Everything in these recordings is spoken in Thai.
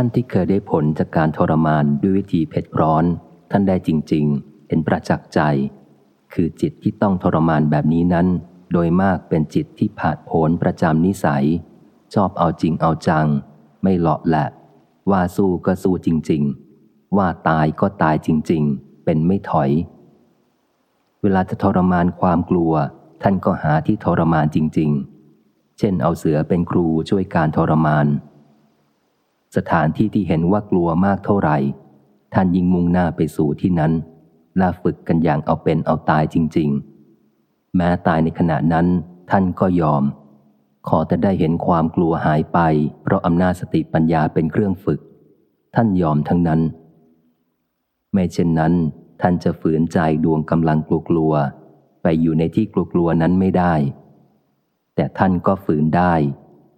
ท่านที่เคยได้ผลจากการทรมานด้วยวิธีเผ็ดร้อน ท่านได้จริง ๆเห็นประจักษ์ใจ คือจิตที่ต้องทรมานแบบนี้นั้น โดยมากเป็นจิตที่ผาดโผนประจำนิสัย ชอบเอาจริงเอาจัง ไม่หลาะแหละว่าสู้ก็สู้จริง ๆ ว่าตายก็ตายจริง ๆ เป็นไม่ถอย เวลาจะทรมานความกลัว ท่านก็หาที่ทรมานจริง ๆ เช่นเอาเสือเป็นครูช่วยการทรมาน สถานที่ที่เห็นว่ากลัวมากเท่าไหร่ ท่านยิ่งมุ่งหน้าไปสู่ที่นั้นละฝึกกันอย่างเอาเป็นเอาตายจริง ๆ แม้ตายในขณะนั้นท่านก็ยอม ขอแต่ได้เห็นความกลัวหายไป เพราะอำนาจสติปัญญาเป็นเครื่องฝึก ท่านยอมทั้งนั้น ไม่เช่นนั้น ท่านจะฝืนใจดวงกำลังกลัวๆไปอยู่ในที่กลัวๆนั้นไม่ได้ แต่ท่านก็ฝืนได้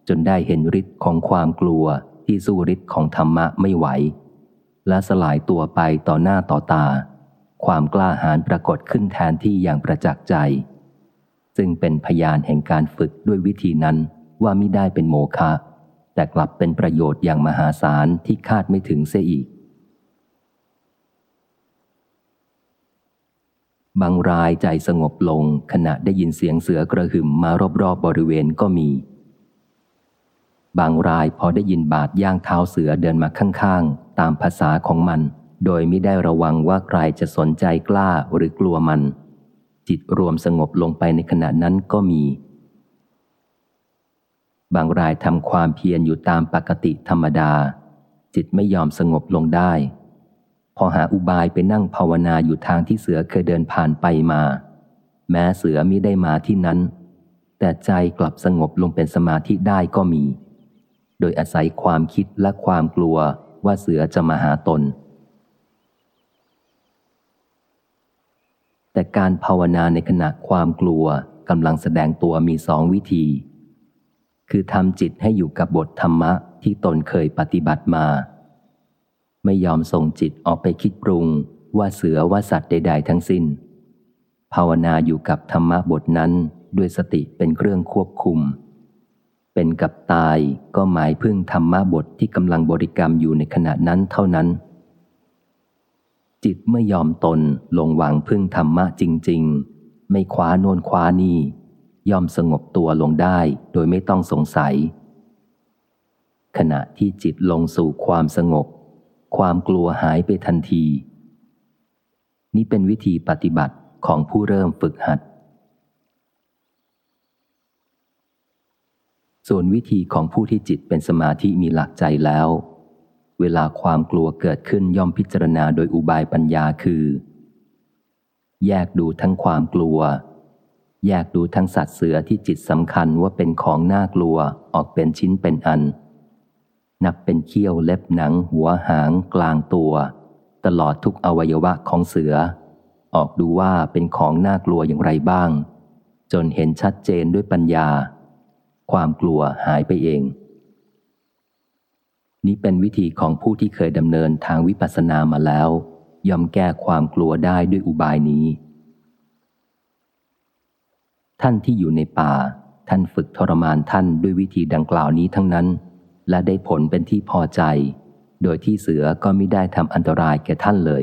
จนได้เห็นฤทธิ์ของความกลัว ที่สู้ฤทธิ์ของธรรมะไม่ไหว และสลายตัวไปต่อหน้าต่อตา ความกล้าหาญปรากฏขึ้นแทนที่อย่างประจักษ์ใจ ซึ่งเป็นพยานแห่งการฝึกด้วยวิธีนั้นว่ามิได้เป็นโมฆะแต่กลับเป็นประโยชน์อย่างมหาศาลที่คาดไม่ถึงเสียอีก บางรายใจสงบลงขณะได้ยินเสียงเสือกระหึ่มมารอบๆบบริเวณก็มี บางรายพอได้ยินบาดย่างเท้าเสือเดินมาข้างๆ ตามภาษาของมัน โดยไม่ได้ระวังว่าใครจะสนใจกล้าหรือกลัวมัน จิตรวมสงบลงไปในขณะนั้นก็มี บางรายทำความเพียรอยู่ตามปกติธรรมดา จิตไม่ยอมสงบลงได้ พอหาอุบายไปนั่งภาวนาอยู่ทางที่เสือเคยเดินผ่านไปมา แม้เสือมิได้มาที่นั้น แต่ใจกลับสงบลงเป็นสมาธิได้ก็มี โดยอาศัยความคิดและความกลัวว่าเสือจะมาหาตน แต่การภาวนาในขณะความกลัวกำลังแสดงตัวมีสองวิธี คือทำจิตให้อยู่กับบทธรรมะที่ตนเคยปฏิบัติมา ไม่ยอมส่งจิตออกไปคิดปรุงว่าเสือว่าสัตว์ใด ๆ ทั้งสิน้น ภาวนาอยู่กับธรรมะบทนั้นด้วยสติเป็นเครื่องควบคุม กับตายก็หมายพึ่งธรรมะบทที่กำลังบริกรรมอยู่ในขณะนั้นเท่านั้น จิตเมื่อยอมตนลงวังพึ่งธรรมะจริง ๆ ไม่คว้าโนนคว้านี่ ยอมสงบตัวลงได้โดยไม่ต้องสงสัย ขณะที่จิตลงสู่ความสงบ ความกลัวหายไปทันที นี่เป็นวิธีปฏิบัติของผู้เริ่มฝึกหัด ส่วนวิธีของผู้ที่จิตเป็นสมาธิมีหลักใจแล้ว เวลาความกลัวเกิดขึ้นย่อมพิจารณาโดยอุบายปัญญาคือ แยกดูทั้งความกลัว แยกดูทั้งสัตว์เสือที่จิตสำคัญว่าเป็นของน่ากลัวออกเป็นชิ้นเป็นอัน นับเป็นเขี้ยวเล็บหนัง หัวหาง กลางตัว ตลอดทุกอวัยวะของเสือ ออกดูว่าเป็นของน่ากลัวอย่างไรบ้าง จนเห็นชัดเจนด้วยปัญญา ความกลัวหายไปเอง นี้เป็นวิธีของผู้ที่เคยดำเนินทางวิปัสสนามาแล้ว ย่อมแก้ความกลัวได้ด้วยอุบายนี้ ท่านที่อยู่ในป่า ท่านฝึกทรมานท่านด้วยวิธีดังกล่าวนี้ทั้งนั้น และได้ผลเป็นที่พอใจ โดยที่เสือก็ไม่ได้ทำอันตรายแก่ท่านเลย